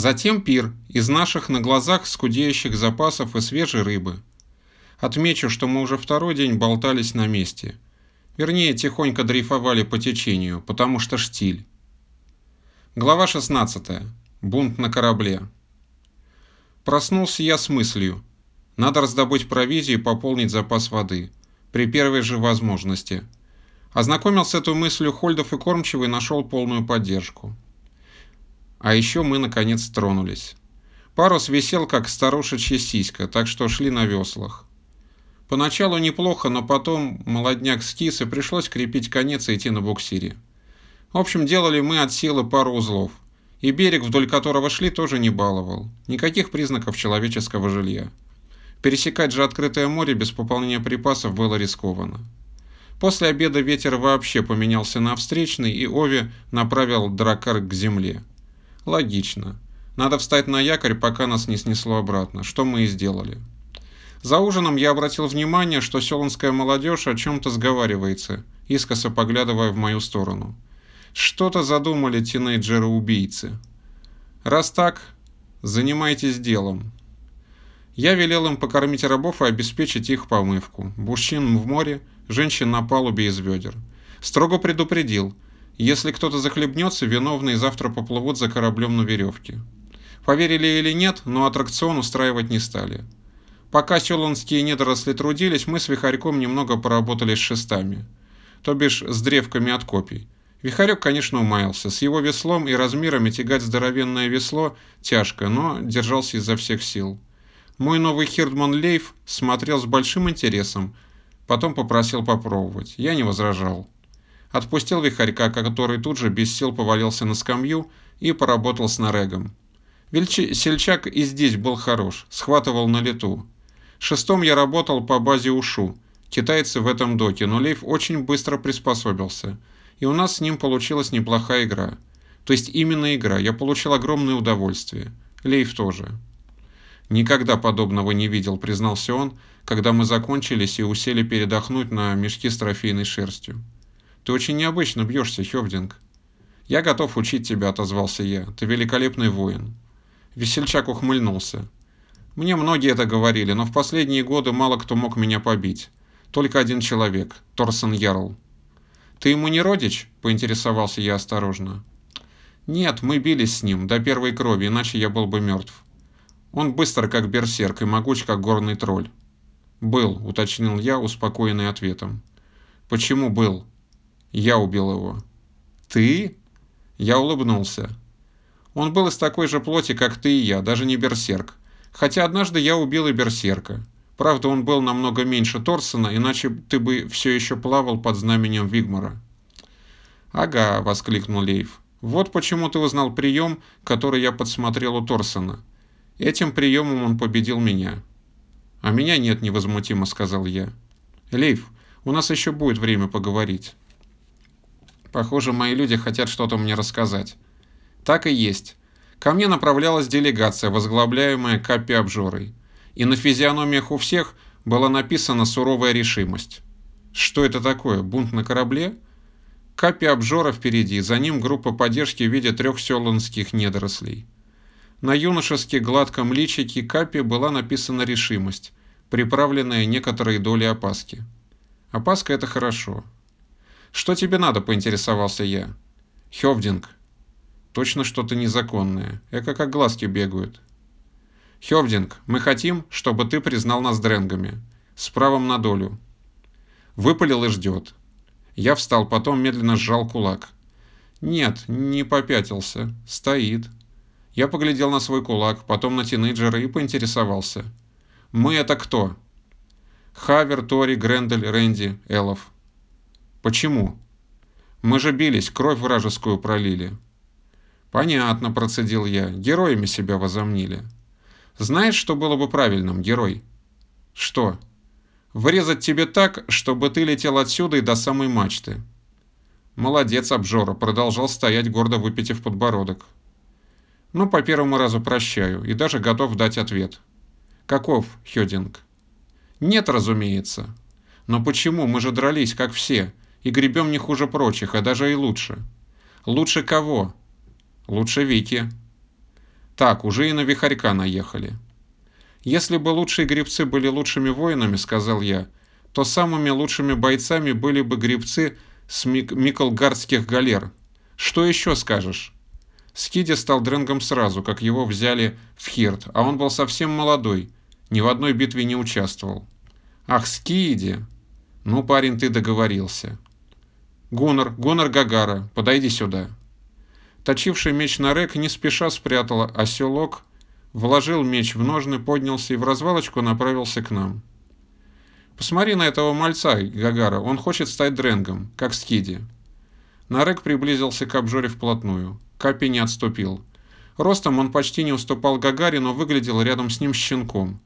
Затем пир из наших на глазах скудеющих запасов и свежей рыбы. Отмечу, что мы уже второй день болтались на месте. Вернее, тихонько дрейфовали по течению, потому что штиль. Глава 16. Бунт на корабле. Проснулся я с мыслью. Надо раздобыть провизию и пополнить запас воды. При первой же возможности. Ознакомился с этой мыслью Хольдов и Кормчевый нашел полную поддержку. А еще мы наконец тронулись. Парус висел, как старушечья сиська, так что шли на веслах. Поначалу неплохо, но потом молодняк скис и пришлось крепить конец и идти на буксире. В общем, делали мы от силы пару узлов. И берег, вдоль которого шли, тоже не баловал. Никаких признаков человеческого жилья. Пересекать же открытое море без пополнения припасов было рискованно. После обеда ветер вообще поменялся на встречный, и Ови направил дракар к земле. Логично. Надо встать на якорь, пока нас не снесло обратно, что мы и сделали. За ужином я обратил внимание, что селанская молодежь о чем-то сговаривается, искоса поглядывая в мою сторону. Что-то задумали тинейджеры-убийцы. Раз так, занимайтесь делом. Я велел им покормить рабов и обеспечить их помывку. Мужчин в море, женщин на палубе из ведер. Строго предупредил, если кто-то захлебнется, виновные завтра поплывут за кораблем на веревке. Поверили или нет, но аттракцион устраивать не стали. Пока селонские недоросли трудились, мы с Вихарьком немного поработали с шестами, то бишь с древками от копий. Вихарек, конечно, умаялся. С его веслом и размерами тягать здоровенное весло тяжко, но держался изо всех сил. Мой новый Хирдман Лейф смотрел с большим интересом, потом попросил попробовать. Я не возражал. Отпустил Вихарька, который тут же без сил повалился на скамью и поработал с Нарегом. Вельчи... Сельчак и здесь был хорош, схватывал на лету. Шестом я работал по базе УШУ, китайцы в этом доке, но Лейф очень быстро приспособился – и у нас с ним получилась неплохая игра. То есть именно игра, я получил огромное удовольствие. Лейв тоже. Никогда подобного не видел, признался он, когда мы закончились и усели передохнуть на мешки с трофейной шерстью. Ты очень необычно бьешься, Хевдинг. Я готов учить тебя, отозвался я. Ты великолепный воин. Весельчак ухмыльнулся. Мне многие это говорили, но в последние годы мало кто мог меня побить. Только один человек, Торсон Ярл. «Ты ему не родич?» – поинтересовался я осторожно. «Нет, мы бились с ним до первой крови, иначе я был бы мертв. Он быстр, как берсерк, и могуч, как горный тролль». «Был», – уточнил я, успокоенный ответом. «Почему был?» «Я убил его». «Ты?» Я улыбнулся. «Он был из такой же плоти, как ты и я, даже не берсерк. Хотя однажды я убил и берсерка. Правда, он был намного меньше Торсона, иначе ты бы все еще плавал под знаменем Вигмара. «Ага», — воскликнул Лейв. «Вот почему ты узнал прием, который я подсмотрел у Торсона. Этим приемом он победил меня». «А меня нет», — невозмутимо сказал я. «Лейв, у нас еще будет время поговорить». Похоже, мои люди хотят что-то мне рассказать. Так и есть. Ко мне направлялась делегация, возглавляемая Капи Обжорой и на физиономиях у всех была написана суровая решимость. Что это такое? Бунт на корабле? Капи обжора впереди, за ним группа поддержки в виде трех селанских недорослей. На юношески гладком личике Капи была написана решимость, приправленная некоторой долей опаски. Опаска – это хорошо. «Что тебе надо?» – поинтересовался я. «Хевдинг». «Точно что-то незаконное. Эко как глазки бегают. Хевдинг, мы хотим, чтобы ты признал нас дренгами. С правом на долю. Выпалил и ждет. Я встал, потом медленно сжал кулак. Нет, не попятился. Стоит. Я поглядел на свой кулак, потом на тинейджера и поинтересовался. «Мы это кто?» «Хавер, Тори, Грендель, Рэнди, Элов». «Почему?» «Мы же бились, кровь вражескую пролили». «Понятно», – процедил я. «Героями себя возомнили». Знаешь, что было бы правильным, герой? Что? Врезать тебе так, чтобы ты летел отсюда и до самой мачты. Молодец, обжора, продолжал стоять, гордо выпитив подбородок. Ну, по первому разу прощаю и даже готов дать ответ. Каков, Хёдинг? Нет, разумеется. Но почему? Мы же дрались, как все, и гребем не хуже прочих, а даже и лучше. Лучше кого? Лучше Вики. Так, уже и на вихарька наехали. Если бы лучшие гребцы были лучшими воинами, сказал я, то самыми лучшими бойцами были бы гребцы с мик Миколгардских галер. Что еще скажешь? Скиди стал дренгом сразу, как его взяли в Хирт, а он был совсем молодой, ни в одной битве не участвовал. Ах, Скиди! Ну, парень, ты договорился. Гуннар, Гуннар Гагара, подойди сюда. Точивший меч на рек не спеша спрятал оселок, вложил меч в ножны, поднялся и в развалочку направился к нам. Посмотри на этого мальца, Гагара, он хочет стать дренгом, как Скиди. Нарек приблизился к обжоре вплотную. Капи не отступил. Ростом он почти не уступал Гагаре, но выглядел рядом с ним щенком.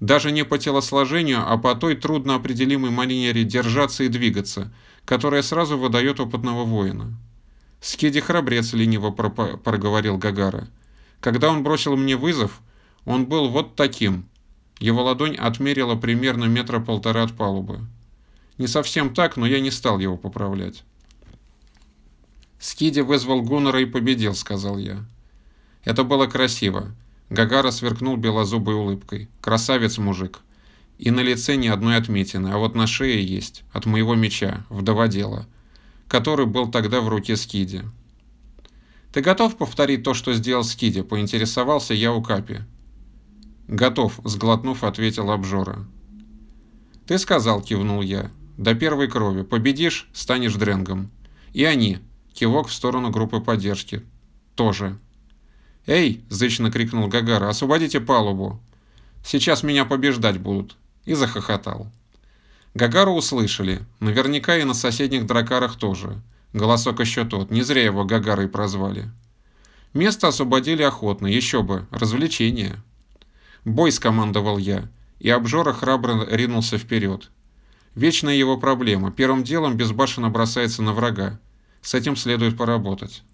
Даже не по телосложению, а по той трудно определимой манере держаться и двигаться, которая сразу выдает опытного воина. «Скеди храбрец», — лениво проговорил Гагара. «Когда он бросил мне вызов, он был вот таким». Его ладонь отмерила примерно метра полтора от палубы. Не совсем так, но я не стал его поправлять. «Скиди вызвал Гуннера и победил», — сказал я. Это было красиво. Гагара сверкнул белозубой улыбкой. «Красавец мужик». И на лице ни одной отметины, а вот на шее есть, от моего меча, вдоводела, который был тогда в руке Скиди. «Ты готов повторить то, что сделал Скиди?» – поинтересовался я у Капи. «Готов», – сглотнув, ответил обжора. «Ты сказал», – кивнул я. «До первой крови. Победишь – станешь дренгом. И они, Кивок в сторону группы поддержки. Тоже. «Эй!» – зычно крикнул Гагара. «Освободите палубу! Сейчас меня побеждать будут!» И захохотал. Гагару услышали. Наверняка и на соседних дракарах тоже. Голосок еще тот. Не зря его Гагарой прозвали. Место освободили охотно. Еще бы. Развлечение. «Бой!» – скомандовал я. И обжора храбро ринулся вперед. Вечная его проблема. Первым делом безбашенно бросается на врага. С этим следует поработать.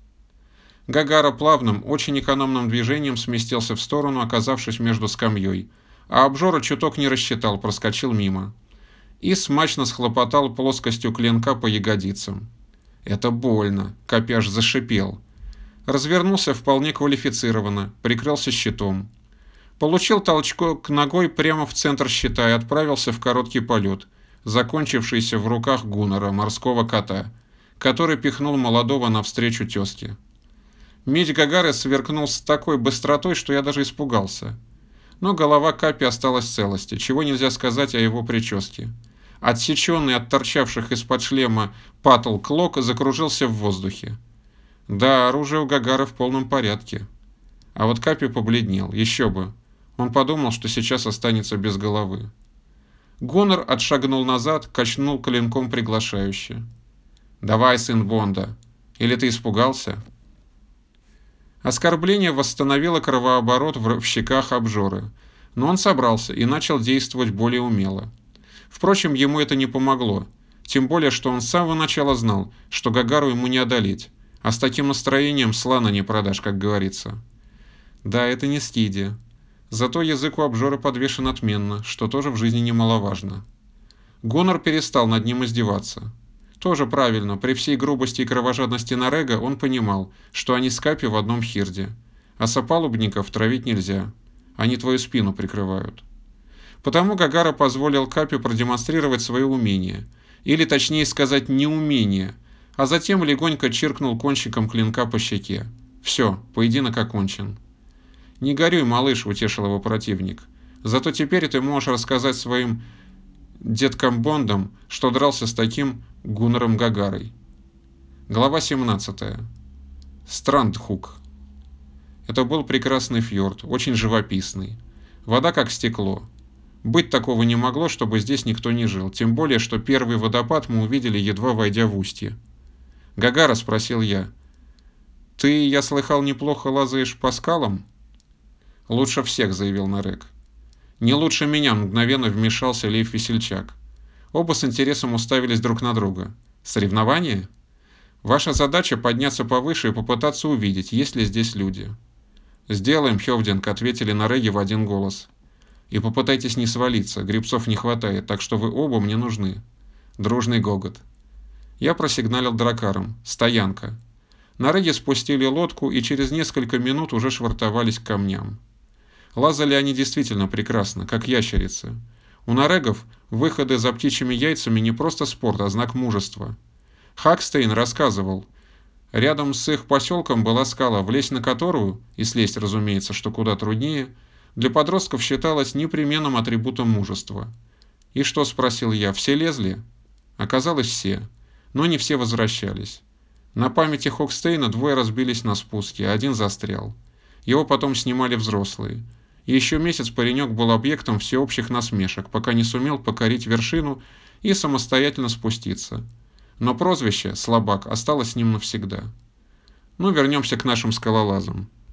Гагара плавным, очень экономным движением сместился в сторону, оказавшись между скамьей, а обжора чуток не рассчитал, проскочил мимо. И смачно схлопотал плоскостью клинка по ягодицам. Это больно, копяж зашипел. Развернулся вполне квалифицированно, прикрылся щитом. Получил толчок ногой прямо в центр щита и отправился в короткий полет, закончившийся в руках Гуннера, морского кота – который пихнул молодого навстречу тезке. Меч Гагары сверкнул с такой быстротой, что я даже испугался. Но голова Капи осталась в целости, чего нельзя сказать о его прическе. Отсеченный от торчавших из-под шлема патл клок закружился в воздухе. Да, оружие у Гагара в полном порядке. А вот Капи побледнел, еще бы. Он подумал, что сейчас останется без головы. Гонор отшагнул назад, качнул клинком приглашающе. «Давай, сын Бонда. Или ты испугался?» Оскорбление восстановило кровооборот в щеках обжоры, но он собрался и начал действовать более умело. Впрочем, ему это не помогло, тем более, что он с самого начала знал, что Гагару ему не одолеть, а с таким настроением слана не продашь, как говорится. Да, это не скиди. Зато язык у обжора подвешен отменно, что тоже в жизни немаловажно. Гонор перестал над ним издеваться. Тоже правильно, при всей грубости и кровожадности Нарега он понимал, что они с Капи в одном хирде. А сопалубников травить нельзя. Они твою спину прикрывают. Потому Гагара позволил Капи продемонстрировать свое умение. Или точнее сказать неумение. А затем легонько чиркнул кончиком клинка по щеке. Все, поединок окончен. «Не горюй, малыш», — утешил его противник. «Зато теперь ты можешь рассказать своим деткам Бондам, что дрался с таким Гуннером Гагарой. Глава 17. Страндхук. Это был прекрасный фьорд, очень живописный. Вода как стекло. Быть такого не могло, чтобы здесь никто не жил, тем более, что первый водопад мы увидели, едва войдя в устье. «Гагара», — спросил я, — «ты, я слыхал, неплохо лазаешь по скалам?» «Лучше всех», — заявил Нарек. «Не лучше меня», — мгновенно вмешался Лев Весельчак. Оба с интересом уставились друг на друга. Соревнование? Ваша задача подняться повыше и попытаться увидеть, есть ли здесь люди. «Сделаем, Хевдинг», — ответили на Реге в один голос. «И попытайтесь не свалиться, грибцов не хватает, так что вы оба мне нужны». Дружный гогот. Я просигналил дракаром. «Стоянка». На рыге спустили лодку и через несколько минут уже швартовались к камням. Лазали они действительно прекрасно, как ящерицы. У нарегов выходы за птичьими яйцами не просто спорт, а знак мужества. Хакстейн рассказывал, рядом с их поселком была скала, влезть на которую, и слезть, разумеется, что куда труднее, для подростков считалось непременным атрибутом мужества. «И что?» – спросил я. «Все лезли?» Оказалось, все. Но не все возвращались. На памяти Хокстейна двое разбились на спуске, один застрял. Его потом снимали взрослые. Еще месяц паренек был объектом всеобщих насмешек, пока не сумел покорить вершину и самостоятельно спуститься. Но прозвище «слабак» осталось с ним навсегда. Ну, вернемся к нашим скалолазам.